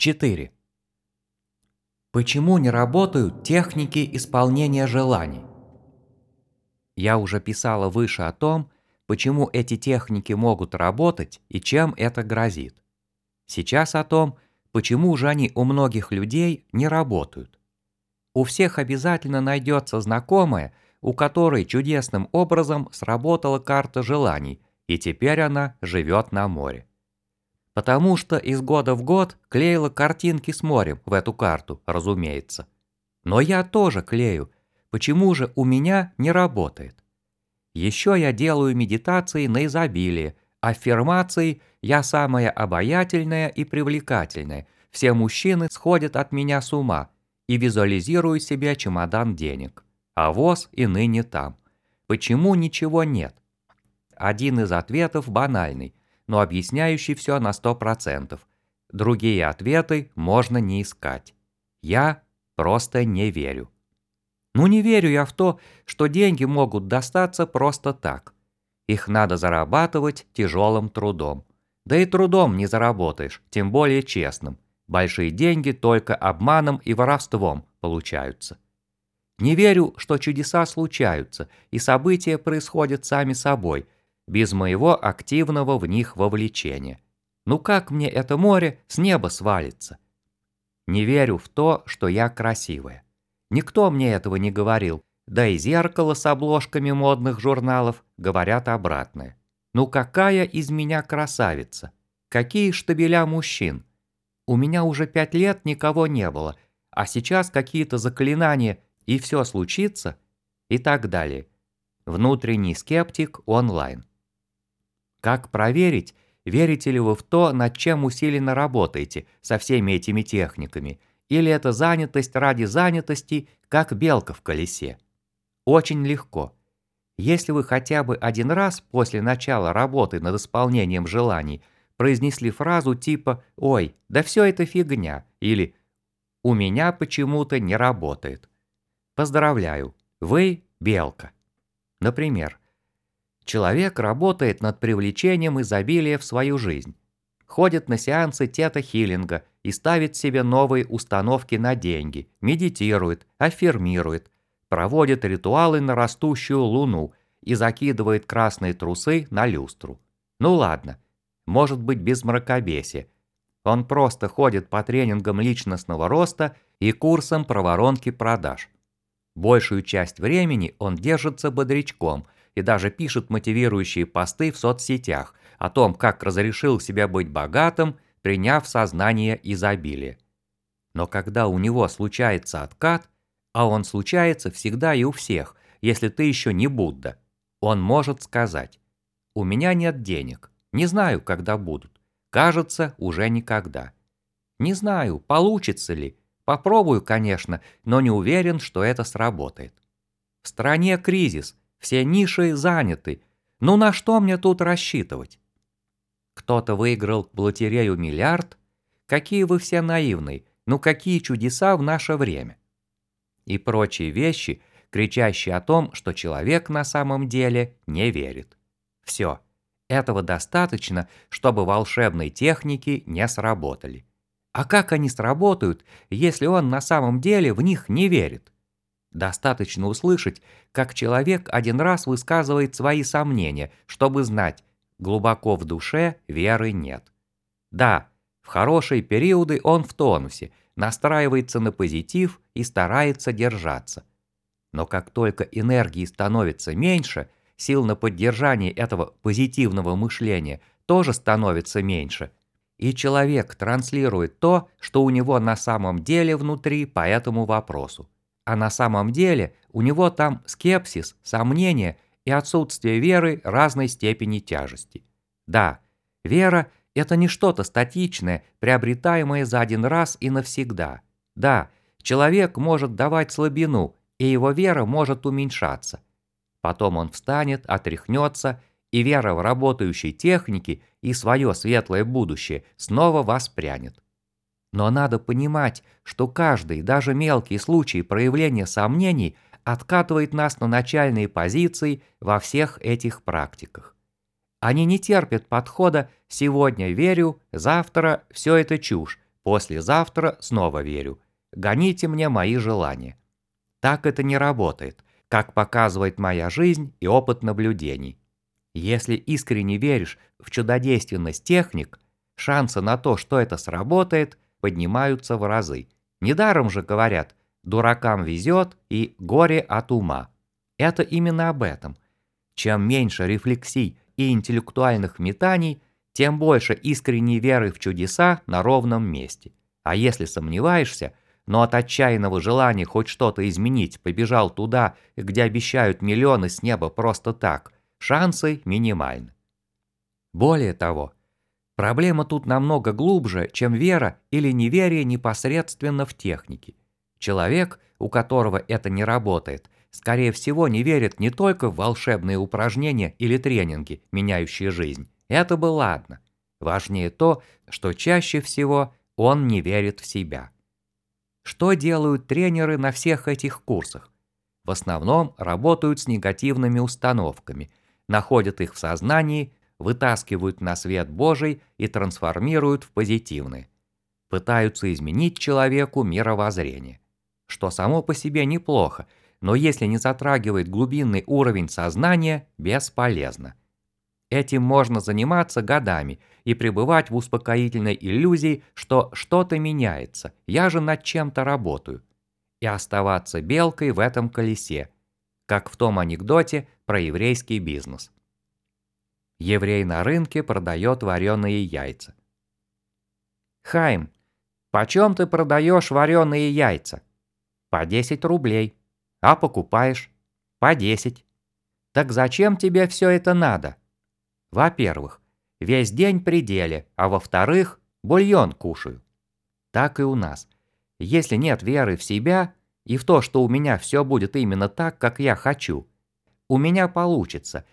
4. Почему не работают техники исполнения желаний? Я уже писала выше о том, почему эти техники могут работать и чем это грозит. Сейчас о том, почему же они у многих людей не работают. У всех обязательно найдется знакомая, у которой чудесным образом сработала карта желаний, и теперь она живет на море потому что из года в год клеила картинки с морем в эту карту, разумеется. Но я тоже клею, почему же у меня не работает? Еще я делаю медитации на изобилие, аффирмации «я самая обаятельная и привлекательная», все мужчины сходят от меня с ума и визуализирую себе чемодан денег. А воз и ныне там. Почему ничего нет? Один из ответов банальный но объясняющий все на 100%. Другие ответы можно не искать. Я просто не верю. Ну не верю я в то, что деньги могут достаться просто так. Их надо зарабатывать тяжелым трудом. Да и трудом не заработаешь, тем более честным. Большие деньги только обманом и воровством получаются. Не верю, что чудеса случаются, и события происходят сами собой – без моего активного в них вовлечения. Ну как мне это море с неба свалится? Не верю в то, что я красивая. Никто мне этого не говорил, да и зеркало с обложками модных журналов говорят обратное. Ну какая из меня красавица? Какие штабеля мужчин? У меня уже пять лет никого не было, а сейчас какие-то заклинания и все случится? И так далее. Внутренний скептик онлайн. Как проверить, верите ли вы в то, над чем усиленно работаете со всеми этими техниками, или это занятость ради занятости, как белка в колесе? Очень легко. Если вы хотя бы один раз после начала работы над исполнением желаний произнесли фразу типа «Ой, да все это фигня» или «У меня почему-то не работает». Поздравляю, вы белка. Например, Человек работает над привлечением изобилия в свою жизнь. Ходит на сеансы тета-хиллинга и ставит себе новые установки на деньги, медитирует, аффирмирует, проводит ритуалы на растущую луну и закидывает красные трусы на люстру. Ну ладно, может быть без мракобесия. Он просто ходит по тренингам личностного роста и курсам про воронки продаж. Большую часть времени он держится бодрячком – и даже пишет мотивирующие посты в соцсетях о том, как разрешил себя быть богатым, приняв сознание изобилия. Но когда у него случается откат, а он случается всегда и у всех, если ты еще не Будда, он может сказать «У меня нет денег, не знаю, когда будут, кажется, уже никогда». Не знаю, получится ли, попробую, конечно, но не уверен, что это сработает. В стране кризис, все ниши заняты. Ну на что мне тут рассчитывать? Кто-то выиграл в лотерею миллиард? Какие вы все наивные, ну какие чудеса в наше время? И прочие вещи, кричащие о том, что человек на самом деле не верит. Все. Этого достаточно, чтобы волшебные техники не сработали. А как они сработают, если он на самом деле в них не верит? Достаточно услышать, как человек один раз высказывает свои сомнения, чтобы знать, глубоко в душе веры нет. Да, в хорошие периоды он в тонусе, настраивается на позитив и старается держаться. Но как только энергии становится меньше, сил на поддержание этого позитивного мышления тоже становится меньше, и человек транслирует то, что у него на самом деле внутри по этому вопросу а на самом деле у него там скепсис, сомнения и отсутствие веры разной степени тяжести. Да, вера – это не что-то статичное, приобретаемое за один раз и навсегда. Да, человек может давать слабину, и его вера может уменьшаться. Потом он встанет, отряхнется, и вера в работающей техники и свое светлое будущее снова воспрянет. Но надо понимать, что каждый, даже мелкий случай проявления сомнений откатывает нас на начальные позиции во всех этих практиках. Они не терпят подхода «сегодня верю, завтра все это чушь», Послезавтра снова верю. Гоните мне мои желания. Так это не работает, как показывает моя жизнь и опыт наблюдений. Если искренне веришь в чудодейственность техник, шансы на то, что это сработает, поднимаются в разы. Недаром же говорят, дуракам везет и горе от ума. Это именно об этом. Чем меньше рефлексий и интеллектуальных метаний, тем больше искренней веры в чудеса на ровном месте. А если сомневаешься, но от отчаянного желания хоть что-то изменить побежал туда, где обещают миллионы с неба просто так, шансы минимальны. Более того, проблема тут намного глубже, чем вера или неверие непосредственно в технике. Человек, у которого это не работает, скорее всего не верит не только в волшебные упражнения или тренинги, меняющие жизнь. Это бы ладно. Важнее то, что чаще всего он не верит в себя. Что делают тренеры на всех этих курсах? В основном работают с негативными установками, находят их в сознании, вытаскивают на свет Божий и трансформируют в позитивные. Пытаются изменить человеку мировоззрение. Что само по себе неплохо, но если не затрагивает глубинный уровень сознания, бесполезно. Этим можно заниматься годами и пребывать в успокоительной иллюзии, что что-то меняется, я же над чем-то работаю. И оставаться белкой в этом колесе, как в том анекдоте про еврейский бизнес. Еврей на рынке продает вареные яйца. «Хайм, почем ты продаешь вареные яйца?» «По 10 рублей. А покупаешь?» «По 10. Так зачем тебе все это надо?» Во-первых, весь день при деле, а во-вторых, бульон кушаю. Так и у нас. Если нет веры в себя и в то, что у меня все будет именно так, как я хочу, у меня получится.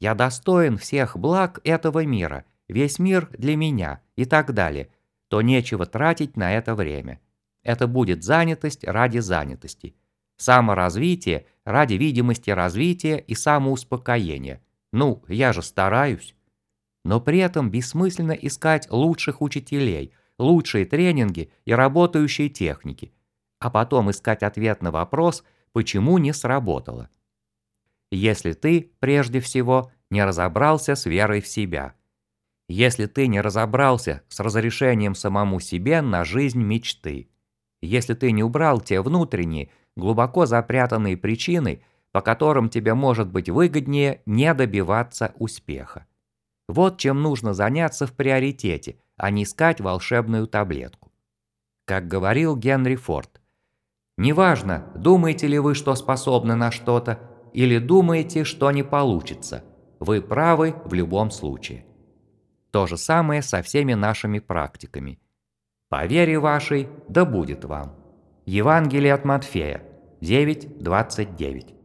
Я достоин всех благ этого мира, весь мир для меня и так далее, то нечего тратить на это время. Это будет занятость ради занятости. Саморазвитие ради видимости развития и самоуспокоения – ну, я же стараюсь. Но при этом бессмысленно искать лучших учителей, лучшие тренинги и работающие техники, а потом искать ответ на вопрос, почему не сработало. Если ты, прежде всего, не разобрался с верой в себя. Если ты не разобрался с разрешением самому себе на жизнь мечты. Если ты не убрал те внутренние, глубоко запрятанные причины, по которым тебе может быть выгоднее не добиваться успеха. Вот чем нужно заняться в приоритете, а не искать волшебную таблетку. Как говорил Генри Форд, «Неважно, думаете ли вы, что способны на что-то, или думаете, что не получится, вы правы в любом случае». То же самое со всеми нашими практиками. «По вере вашей, да будет вам». Евангелие от Матфея, 9.29.